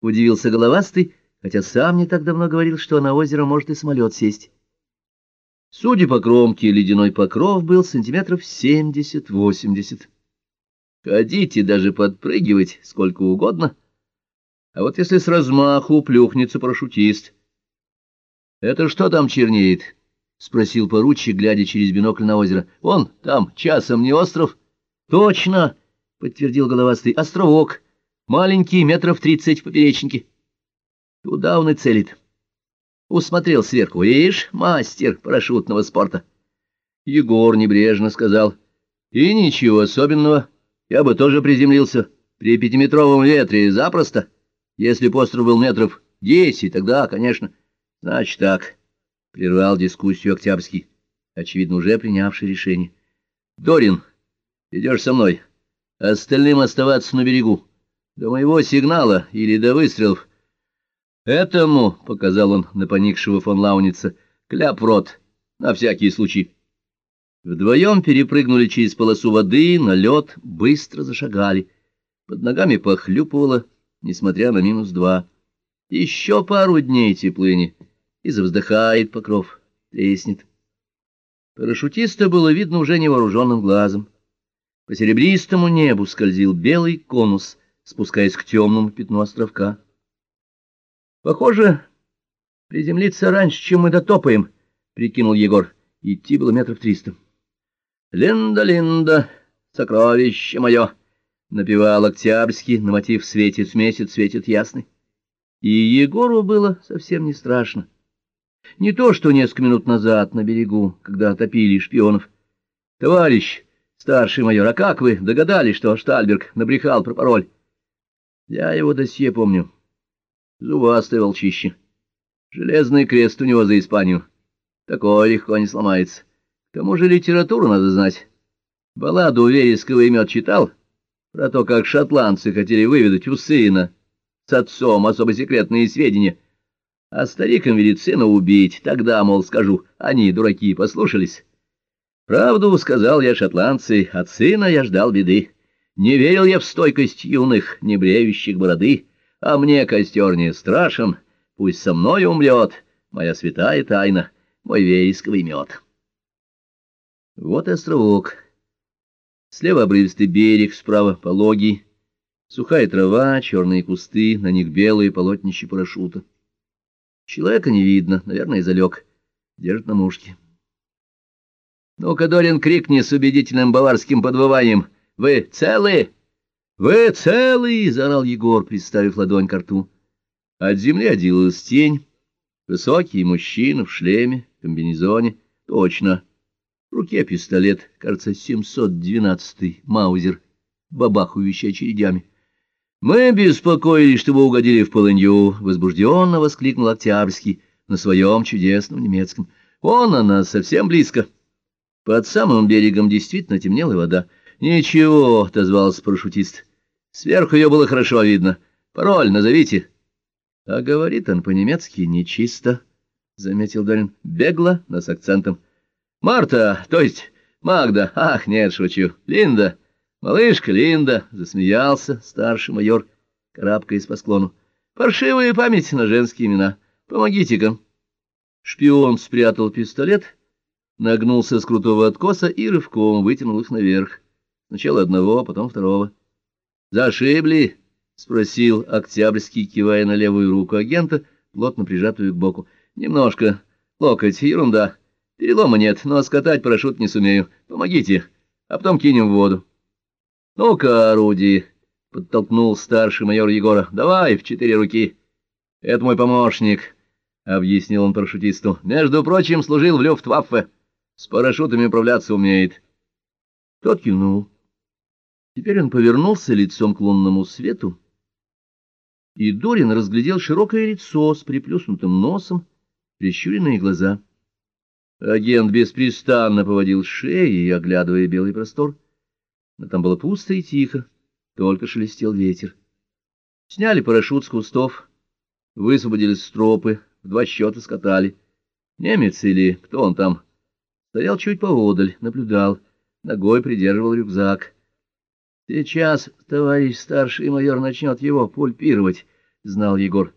— удивился головастый, хотя сам не так давно говорил, что на озеро может и самолет сесть. Судя по кромке, ледяной покров был сантиметров семьдесят-восемьдесят. Ходите даже подпрыгивать сколько угодно. А вот если с размаху плюхнется парашютист... — Это что там чернеет? — спросил поручик, глядя через бинокль на озеро. — Вон, там, часом не остров? — Точно, — подтвердил головастый, — островок. Маленький, метров тридцать в поперечнике. Туда он и целит. Усмотрел сверху. Видишь, мастер парашютного спорта. Егор небрежно сказал. И ничего особенного. Я бы тоже приземлился. При пятиметровом ветре запросто. Если пострел был метров десять, тогда, конечно. Значит так. Прервал дискуссию Октябрьский, очевидно, уже принявший решение. Дорин, идешь со мной. Остальным оставаться на берегу. До моего сигнала или до выстрелов Этому, — показал он на поникшего фон Лауница, — кляп рот, на всякий случай. Вдвоем перепрыгнули через полосу воды, на лед, быстро зашагали. Под ногами похлюпывало, несмотря на минус два. Еще пару дней теплыни, и завздыхает покров, треснет. Парашютиста было видно уже невооруженным глазом. По серебристому небу скользил белый конус, спускаясь к темному пятну островка. Похоже, приземлиться раньше, чем мы дотопаем, — прикинул Егор. Идти было метров триста. — Линда, Линда, сокровище мое! — напевал Октябрьский на мотив «Светит месяц, светит ясный». И Егору было совсем не страшно. Не то, что несколько минут назад на берегу, когда топили шпионов. — Товарищ, старший майор, а как вы догадались, что Штальберг набрехал про пароль? — Я его досье помню. — Зубастое волчище. Железный крест у него за Испанию. Такое легко не сломается. К тому же литературу надо знать. Балладу Вереского имет читал? Про то, как шотландцы хотели выведать у сына с отцом особо секретные сведения. А старикам велит сына убить. Тогда, мол, скажу, они, дураки, послушались. Правду сказал я шотландцы, от сына я ждал беды. Не верил я в стойкость юных, не бреющих бороды. А мне костер не страшен, пусть со мной умрет моя святая тайна, мой вересковый мед. Вот островок. Слева обрывистый берег, справа пологий, сухая трава, черные кусты, на них белые полотнища парашюта. Человека не видно, наверное, залег, держит на мушке. Ну-ка, крикни с убедительным баварским подвыванием. «Вы целы?» «Вы целый!» — заорал Егор, приставив ладонь к рту. От земли отделилась тень. Высокий мужчина в шлеме, комбинезоне. Точно. В руке пистолет, кажется, 712-й Маузер, бабахающий очередями. «Мы беспокоились, что вы угодили в полынью», — возбужденно воскликнул Октябрьский на своем чудесном немецком. «Вон она, совсем близко». Под самым берегом действительно темнела вода. «Ничего», — отозвался парашютист. Сверху ее было хорошо видно. Пароль назовите. — А говорит он по-немецки нечисто, — заметил Дорин. — Бегло, но с акцентом. — Марта, то есть Магда. Ах, нет, шучу. Линда. Малышка Линда, — засмеялся старший майор, карабкаясь по склону. — Паршивая память на женские имена. Помогите-ка. Шпион спрятал пистолет, нагнулся с крутого откоса и рывком вытянул их наверх. Сначала одного, потом второго. Зашибли? — спросил Октябрьский, кивая на левую руку агента, плотно прижатую к боку. — Немножко. Локоть, ерунда. Перелома нет, но скатать парашют не сумею. Помогите, а потом кинем в воду. — Ну-ка, орудие, — подтолкнул старший майор Егора. — Давай в четыре руки. — Это мой помощник, — объяснил он парашютисту. — Между прочим, служил в Люфтваффе. С парашютами управляться умеет. Тот кивнул. Теперь он повернулся лицом к лунному свету, и Дорин разглядел широкое лицо с приплюснутым носом, прищуренные глаза. Агент беспрестанно поводил шеей, оглядывая белый простор. Но там было пусто и тихо, только шелестел ветер. Сняли парашют с кустов, высвободили стропы, в два счета скатали. Немец или кто он там? Стоял чуть поодаль, наблюдал, ногой придерживал рюкзак — Сейчас товарищ старший майор начнет его пульпировать. знал Егор.